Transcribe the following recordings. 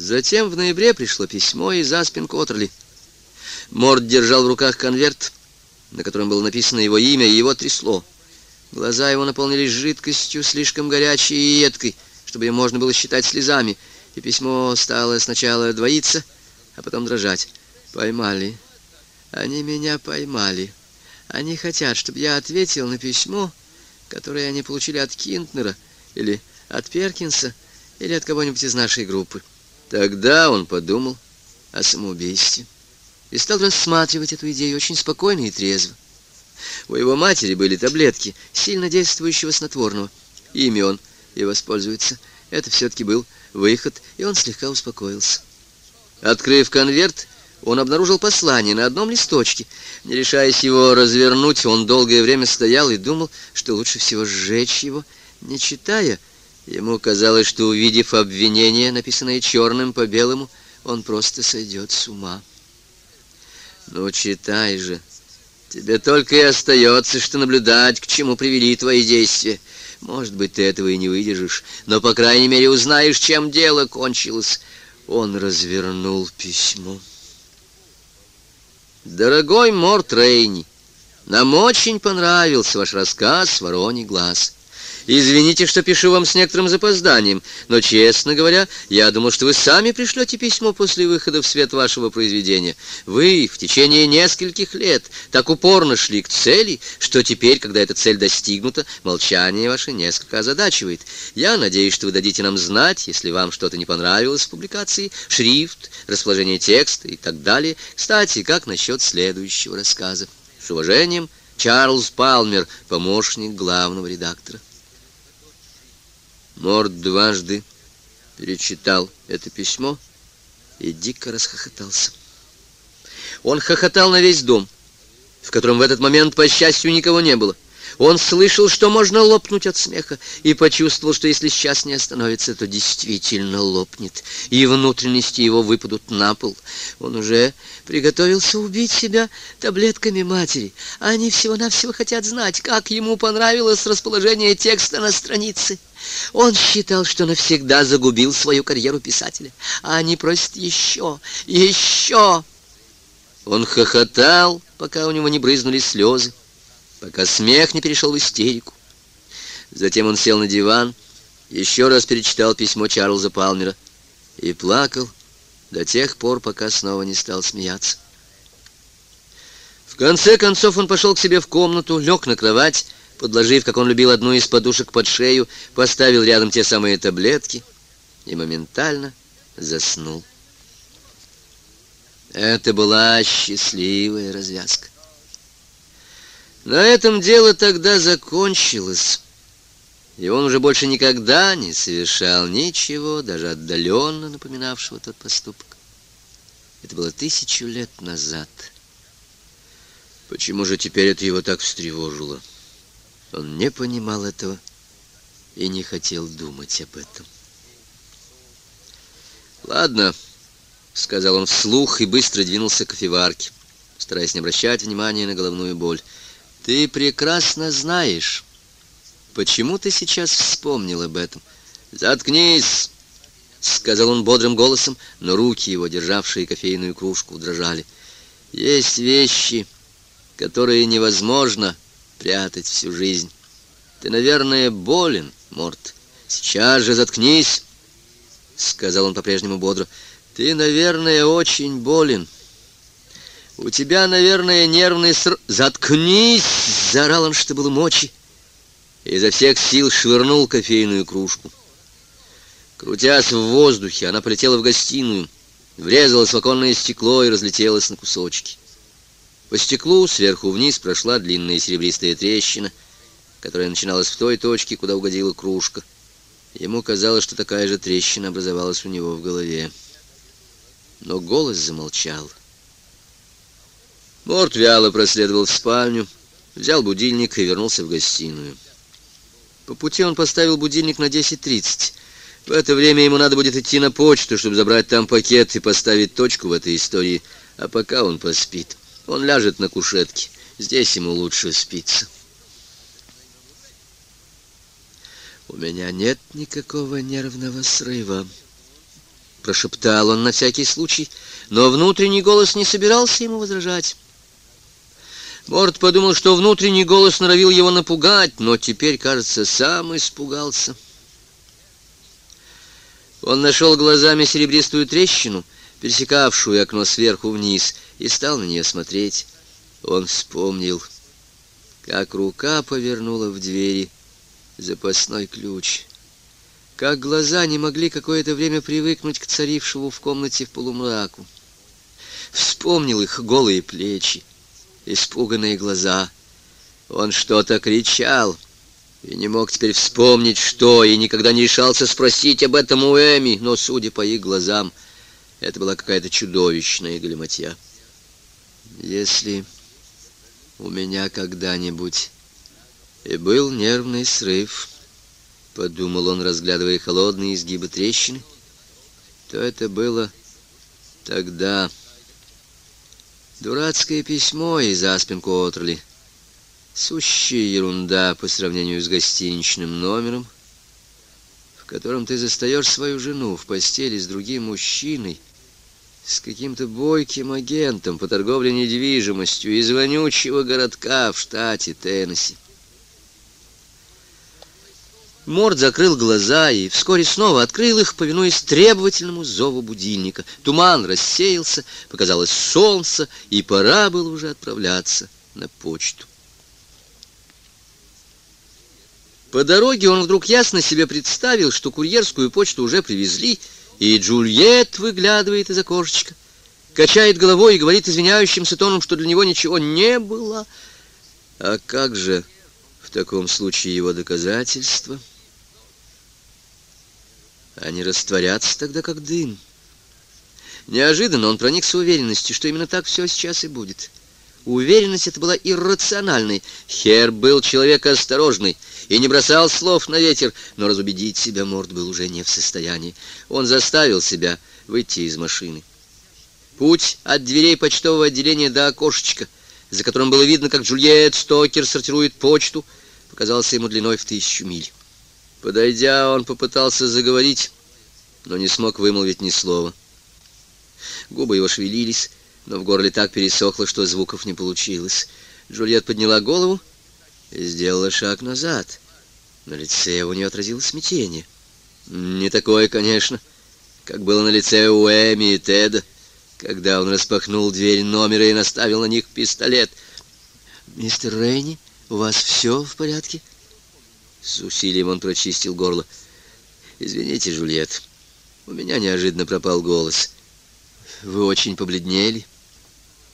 Затем в ноябре пришло письмо из Аспин Коттерли. Морд держал в руках конверт, на котором было написано его имя, и его трясло. Глаза его наполнились жидкостью, слишком горячей и едкой, чтобы ее можно было считать слезами, и письмо стало сначала двоиться, а потом дрожать. «Поймали. Они меня поймали. Они хотят, чтобы я ответил на письмо, которое они получили от Кинтнера или от Перкинса или от кого-нибудь из нашей группы». Тогда он подумал о самоубийстве и стал рассматривать эту идею очень спокойно и трезво. У его матери были таблетки сильно действующего снотворного. Ими он и воспользуется. Это все-таки был выход, и он слегка успокоился. Открыв конверт, он обнаружил послание на одном листочке. Не решаясь его развернуть, он долгое время стоял и думал, что лучше всего сжечь его, не читая, Ему казалось, что, увидев обвинение, написанное черным по белому, он просто сойдет с ума. «Ну, читай же. Тебе только и остается, что наблюдать, к чему привели твои действия. Может быть, ты этого и не выдержишь, но, по крайней мере, узнаешь, чем дело кончилось». Он развернул письмо. «Дорогой Морт Рейни, нам очень понравился ваш рассказ «Вороний глаз». Извините, что пишу вам с некоторым запозданием, но, честно говоря, я думал, что вы сами пришлете письмо после выхода в свет вашего произведения. Вы в течение нескольких лет так упорно шли к цели, что теперь, когда эта цель достигнута, молчание ваше несколько озадачивает. Я надеюсь, что вы дадите нам знать, если вам что-то не понравилось в публикации, шрифт, расположение текста и так далее. Кстати, как насчет следующего рассказа? С уважением, Чарльз Палмер, помощник главного редактора. Морд дважды перечитал это письмо и дико расхохотался. Он хохотал на весь дом, в котором в этот момент, по счастью, никого не было. Он слышал, что можно лопнуть от смеха, и почувствовал, что если сейчас не остановится, то действительно лопнет, и внутренности его выпадут на пол. Он уже приготовился убить себя таблетками матери. Они всего-навсего хотят знать, как ему понравилось расположение текста на странице. Он считал, что навсегда загубил свою карьеру писателя, а они просят еще, еще. Он хохотал, пока у него не брызнули слезы пока смех не перешел в истерику. Затем он сел на диван, еще раз перечитал письмо Чарльза Палмера и плакал до тех пор, пока снова не стал смеяться. В конце концов он пошел к себе в комнату, лег на кровать, подложив, как он любил, одну из подушек под шею, поставил рядом те самые таблетки и моментально заснул. Это была счастливая развязка. На этом дело тогда закончилось, и он уже больше никогда не совершал ничего, даже отдаленно напоминавшего тот поступок. Это было тысячу лет назад. Почему же теперь это его так встревожило? Он не понимал этого и не хотел думать об этом. «Ладно», — сказал он вслух и быстро двинулся к кофеварке, стараясь не обращать внимания на головную боль. Ты прекрасно знаешь, почему ты сейчас вспомнил об этом. Заткнись, сказал он бодрым голосом, но руки его, державшие кофейную кружку, дрожали. Есть вещи, которые невозможно прятать всю жизнь. Ты, наверное, болен, Морт. Сейчас же заткнись, сказал он по-прежнему бодро. Ты, наверное, очень болен. «У тебя, наверное, нервный ср...» «Заткнись!» — заорал он, что было мочи. И изо всех сил швырнул кофейную кружку. Крутясь в воздухе, она полетела в гостиную, врезалась в оконное стекло и разлетелась на кусочки. По стеклу сверху вниз прошла длинная серебристая трещина, которая начиналась в той точке, куда угодила кружка. Ему казалось, что такая же трещина образовалась у него в голове. Но голос замолчал. Морт вяло проследовал в спальню, взял будильник и вернулся в гостиную. По пути он поставил будильник на 10.30. В это время ему надо будет идти на почту, чтобы забрать там пакет и поставить точку в этой истории. А пока он поспит. Он ляжет на кушетке. Здесь ему лучше спится. У меня нет никакого нервного срыва, — прошептал он на всякий случай, но внутренний голос не собирался ему возражать. Морд подумал, что внутренний голос норовил его напугать, но теперь, кажется, сам испугался. Он нашел глазами серебристую трещину, пересекавшую окно сверху вниз, и стал на нее смотреть. Он вспомнил, как рука повернула в двери запасной ключ как глаза не могли какое-то время привыкнуть к царившему в комнате в полумраку. Вспомнил их голые плечи, испуганные глаза. Он что-то кричал и не мог теперь вспомнить, что, и никогда не решался спросить об этом у Эми, но, судя по их глазам, это была какая-то чудовищная галиматья. Если у меня когда-нибудь и был нервный срыв, — подумал он, разглядывая холодные изгибы трещины, — то это было тогда. Дурацкое письмо из Аспинку Отроли. Сущая ерунда по сравнению с гостиничным номером, в котором ты застаешь свою жену в постели с другим мужчиной, с каким-то бойким агентом по торговле недвижимостью из вонючего городка в штате Теннесси. Морд закрыл глаза и вскоре снова открыл их, повинуясь требовательному зову будильника. Туман рассеялся, показалось солнце, и пора было уже отправляться на почту. По дороге он вдруг ясно себе представил, что курьерскую почту уже привезли, и Джульет выглядывает из окошечка, качает головой и говорит извиняющимся тоном, что для него ничего не было. А как же в таком случае его доказательства? — они растворятся тогда, как дым. Неожиданно он проникся уверенностью, что именно так все сейчас и будет. Уверенность эта была иррациональной. Хер был человек осторожный и не бросал слов на ветер, но разубедить себя Морд был уже не в состоянии. Он заставил себя выйти из машины. Путь от дверей почтового отделения до окошечка, за которым было видно, как Джульет Стокер сортирует почту, показался ему длиной в тысячу миль. Подойдя, он попытался заговорить, но не смог вымолвить ни слова. Губы его шевелились, но в горле так пересохло, что звуков не получилось. Джульет подняла голову и сделала шаг назад. На лице у нее отразилось смятение. Не такое, конечно, как было на лице у Эми и Теда, когда он распахнул дверь номера и наставил на них пистолет. «Мистер Рейни, у вас все в порядке?» С усилием он прочистил горло. «Извините, Жульет, у меня неожиданно пропал голос. Вы очень побледнели», —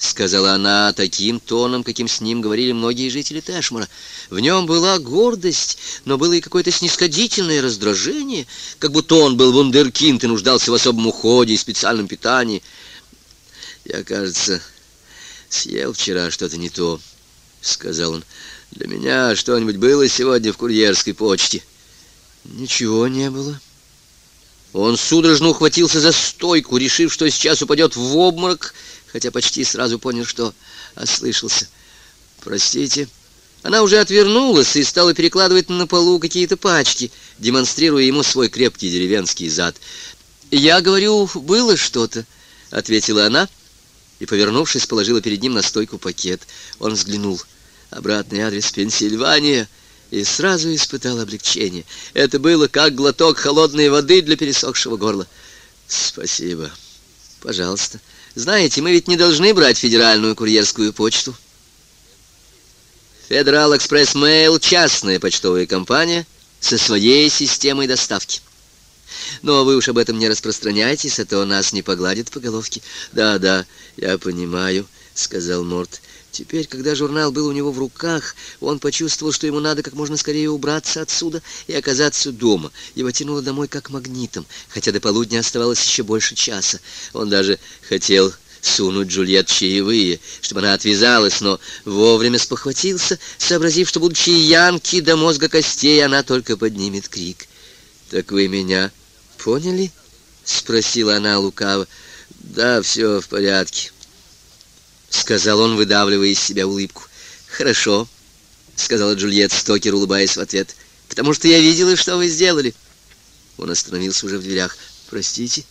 сказала она таким тоном, каким с ним говорили многие жители Тэшмара. В нем была гордость, но было и какое-то снисходительное раздражение, как будто он был вундеркинд и нуждался в особом уходе и специальном питании. «Я, кажется, съел вчера что-то не то», — сказал он. Для меня что-нибудь было сегодня в курьерской почте? Ничего не было. Он судорожно ухватился за стойку, решив, что сейчас упадет в обморок, хотя почти сразу понял, что ослышался. «Простите». Она уже отвернулась и стала перекладывать на полу какие-то пачки, демонстрируя ему свой крепкий деревенский зад. «Я говорю, было что-то», — ответила она, и, повернувшись, положила перед ним на стойку пакет. Он взглянул — обратный адрес Пенсильвания, и сразу испытал облегчение. Это было как глоток холодной воды для пересохшего горла. Спасибо. Пожалуйста. Знаете, мы ведь не должны брать федеральную курьерскую почту. Федерал Экспресс Мейл — частная почтовая компания со своей системой доставки. Но вы уж об этом не распространяйтесь, а то нас не погладят по головке. Да, да, я понимаю, — сказал Морт. Теперь, когда журнал был у него в руках, он почувствовал, что ему надо как можно скорее убраться отсюда и оказаться дома. Его тянуло домой как магнитом, хотя до полудня оставалось еще больше часа. Он даже хотел сунуть Джульет чаевые, чтобы она отвязалась, но вовремя спохватился, сообразив, что, будучи янки до мозга костей, она только поднимет крик. «Так вы меня поняли?» — спросила она лукаво. «Да, все в порядке». — сказал он, выдавливая из себя улыбку. «Хорошо», — сказала Джульет Стокер, улыбаясь в ответ, «потому что я видела, что вы сделали». Он остановился уже в дверях. «Простите,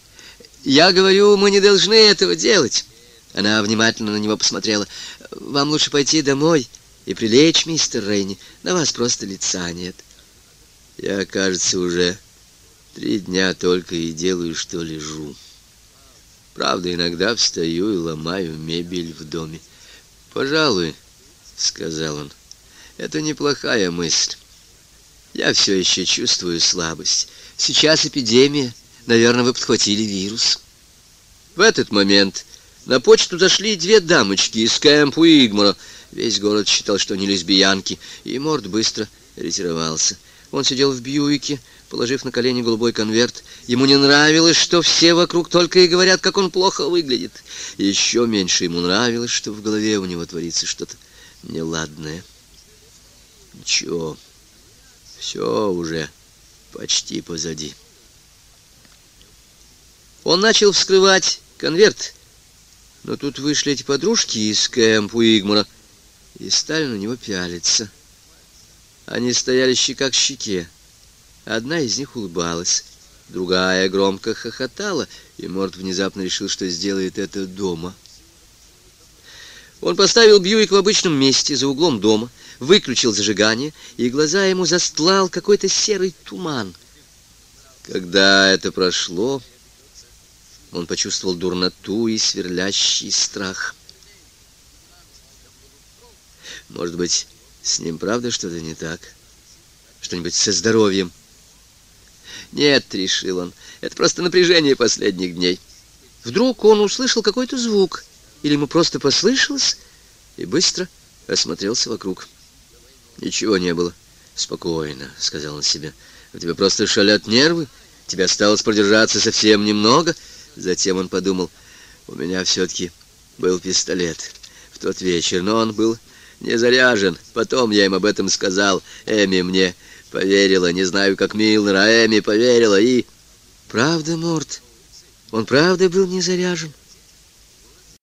Я говорю, мы не должны этого делать. Она внимательно на него посмотрела. Вам лучше пойти домой и прилечь, мистер Рейни. На вас просто лица нет. Я, кажется, уже три дня только и делаю, что лежу. Правда, иногда встаю и ломаю мебель в доме. Пожалуй, сказал он. Это неплохая мысль. Я все еще чувствую слабость. Сейчас эпидемия. Наверное, вы подхватили вирус. В этот момент на почту зашли две дамочки из Кэмпу Игмора. Весь город считал, что они лесбиянки, и Морд быстро ретировался. Он сидел в Бьюике, положив на колени голубой конверт. Ему не нравилось, что все вокруг только и говорят, как он плохо выглядит. Еще меньше ему нравилось, что в голове у него творится что-то неладное. Ничего, все уже почти позади. Он начал вскрывать конверт, но тут вышли эти подружки из Кэмпу Игмора и стали на него пялиться. Они стояли щека к щеке. Одна из них улыбалась, другая громко хохотала, и Морд внезапно решил, что сделает это дома. Он поставил Бьюик в обычном месте, за углом дома, выключил зажигание, и глаза ему застлал какой-то серый туман. Когда это прошло, он почувствовал дурноту и сверлящий страх. Может быть, с ним правда что-то не так? Что-нибудь со здоровьем? Нет, решил он, это просто напряжение последних дней. Вдруг он услышал какой-то звук, или ему просто послышалось, и быстро осмотрелся вокруг. Ничего не было. Спокойно, сказал он себе. У тебя просто шалят нервы. Тебе осталось продержаться совсем немного. Затем он подумал, у меня все-таки был пистолет в тот вечер, но он был не заряжен. Потом я им об этом сказал. Эми мне поверила, не знаю, как Милнер, а Эми поверила и... Правда, Морт, он правда был не заряжен.